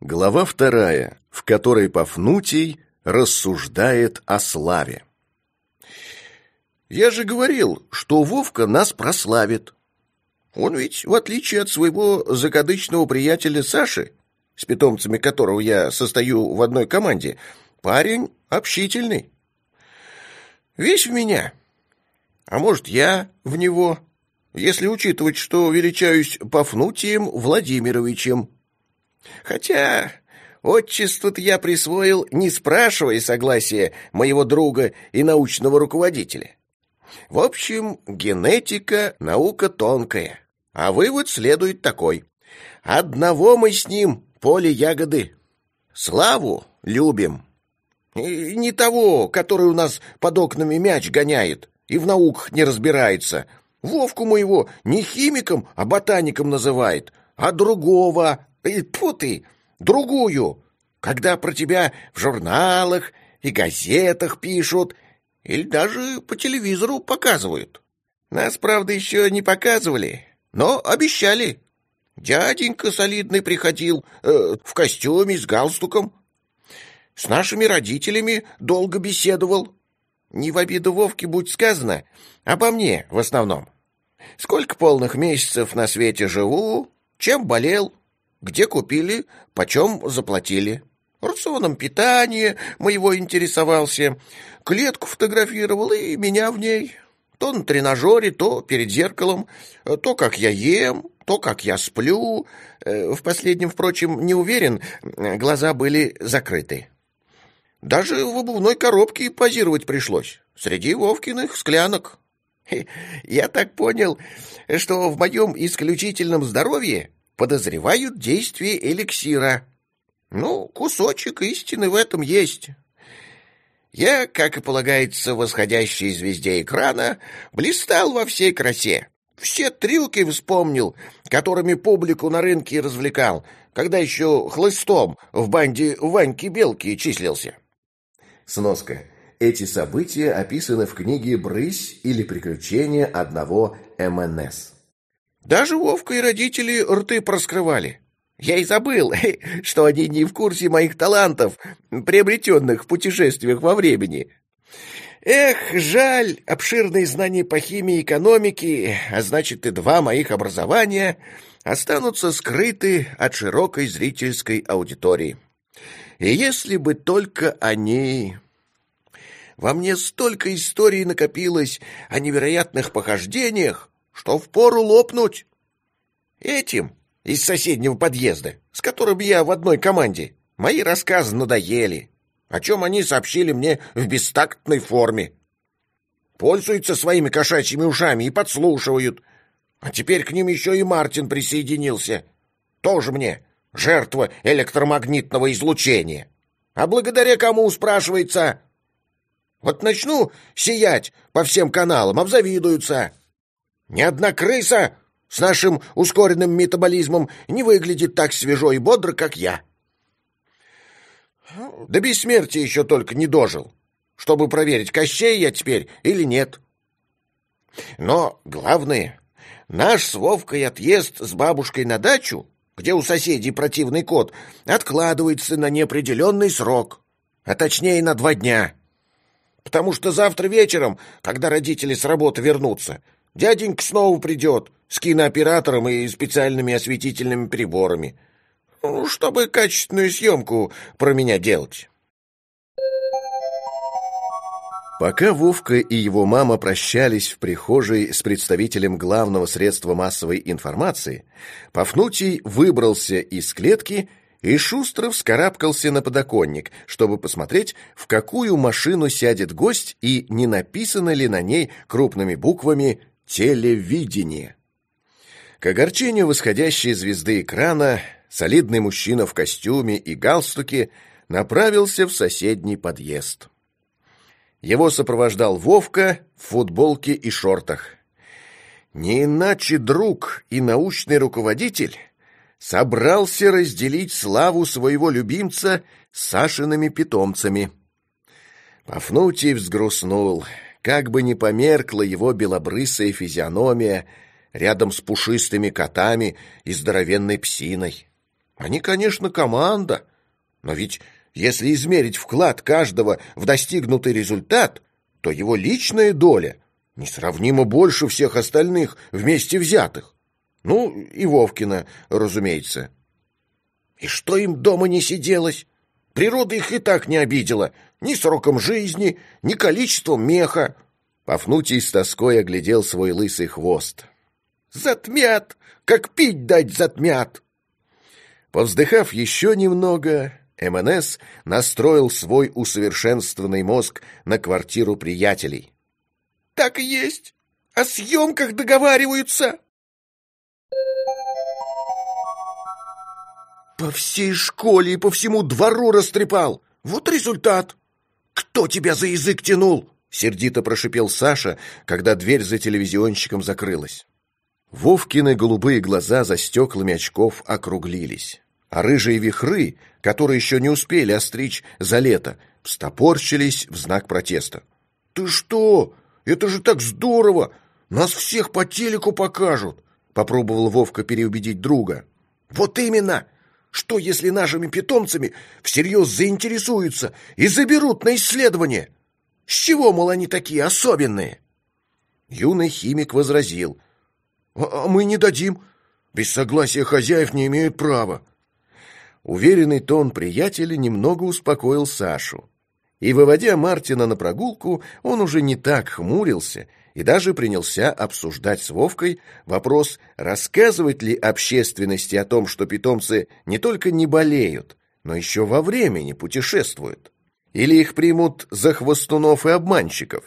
Глава вторая, в которой Пафнутий рассуждает о славе. «Я же говорил, что Вовка нас прославит. Он ведь, в отличие от своего закадычного приятеля Саши, с питомцами которого я состою в одной команде, парень общительный. Весь в меня. А может, я в него, если учитывать, что величаюсь Пафнутием Владимировичем. Хотя отчество-то я присвоил, не спрашивая согласия моего друга и научного руководителя. В общем, генетика — наука тонкая. А вывод следует такой. Одного мы с ним, поле ягоды. Славу любим. И не того, который у нас под окнами мяч гоняет и в науках не разбирается. Вовку моего не химиком, а ботаником называет, а другого, тьфу ты, другую, когда про тебя в журналах и газетах пишут, или даже по телевизору показывают. Нас, правда, еще не показывали, но обещали. Дяденька солидный приходил э, в костюме с галстуком. С нашими родителями долго беседовал. Не в обиду Вовке будь сказано, обо мне в основном. Сколько полных месяцев на свете живу, чем болел, где купили, почем заплатили. Рационом питания моего интересовался, клетку фотографировал и меня в ней. То на тренажере, то перед зеркалом, то, как я ем, то, как я сплю. Э, в последнем, впрочем, не уверен, глаза были закрыты. Даже в обувной коробке позировать пришлось, среди Вовкиных склянок. Я так понял, что в моем исключительном здоровье подозревают действие эликсира. Ну, кусочек истины в этом есть. Я, как и полагается восходящей звезде экрана, блистал во всей красе. Все трюки вспомнил, которыми публику на рынке развлекал, когда еще хлыстом в банде Ваньки Белки числился. Сноска. Эти события описаны в книге «Брысь» или «Приключения одного МНС». Даже Вовка и родители рты проскрывали. Я и забыл, что они не в курсе моих талантов, приобретенных в путешествиях во времени. Эх, жаль, обширные знания по химии и экономике, а значит и два моих образования, останутся скрыты от широкой зрительской аудитории. И если бы только они... Во мне столько историй накопилось о невероятных похождениях, что впору лопнуть. Этим из соседнего подъезда, с которым я в одной команде, мои рассказы надоели, о чем они сообщили мне в бестактной форме. Пользуются своими кошачьими ушами и подслушивают. А теперь к ним еще и Мартин присоединился. Тоже мне жертва электромагнитного излучения. А благодаря кому, спрашивается? Вот начну сиять по всем каналам, обзавидуются. Ни одна крыса с нашим ускоренным метаболизмом не выглядит так свежо и бодро, как я. До бессмертия еще только не дожил, чтобы проверить, Кощей я теперь или нет. Но главное, наш с Вовкой отъезд с бабушкой на дачу где у соседей противный кот, откладывается на неопределенный срок, а точнее на два дня. Потому что завтра вечером, когда родители с работы вернутся, дяденька снова придет с кинооператором и специальными осветительными приборами, ну, чтобы качественную съемку про меня делать. Пока Вовка и его мама прощались в прихожей с представителем главного средства массовой информации, Пафнутий выбрался из клетки и шустро вскарабкался на подоконник, чтобы посмотреть, в какую машину сядет гость и не написано ли на ней крупными буквами «Телевидение». К огорчению восходящей звезды экрана солидный мужчина в костюме и галстуке направился в соседний подъезд. Его сопровождал Вовка в футболке и шортах. Не иначе друг и научный руководитель собрался разделить славу своего любимца с Сашиными питомцами. Пафнутий взгрустнул, как бы не померкла его белобрысая физиономия рядом с пушистыми котами и здоровенной псиной. Они, конечно, команда, но ведь если измерить вклад каждого в достигнутый результат, то его личная доля несравнимо больше всех остальных вместе взятых. Ну, и Вовкина, разумеется. И что им дома не сиделось? Природа их и так не обидела. Ни сроком жизни, ни количеством меха. Пафнутий с тоской оглядел свой лысый хвост. «Затмят! Как пить дать затмят!» Повздыхав еще немного, МНС настроил свой усовершенствованный мозг на квартиру приятелей. «Так и есть! О съемках договариваются!» По всей школе и по всему двору растрепал. Вот результат. Кто тебя за язык тянул? Сердито прошипел Саша, когда дверь за телевизионщиком закрылась. Вовкины голубые глаза за стеклами очков округлились, а рыжие вихры, которые еще не успели остричь за лето, стопорщились в знак протеста. «Ты что? Это же так здорово! Нас всех по телеку покажут!» Попробовал Вовка переубедить друга. «Вот именно! Что, если нашими питомцами всерьез заинтересуются и заберут на исследование? С чего, мол, они такие особенные? Юный химик возразил. А, а мы не дадим. Без согласия хозяев не имеют права. Уверенный тон приятеля немного успокоил Сашу. И, выводя Мартина на прогулку, он уже не так хмурился и даже принялся обсуждать с Вовкой вопрос, рассказывать ли общественности о том, что питомцы не только не болеют, но еще во времени путешествуют. Или их примут за хвостунов и обманщиков.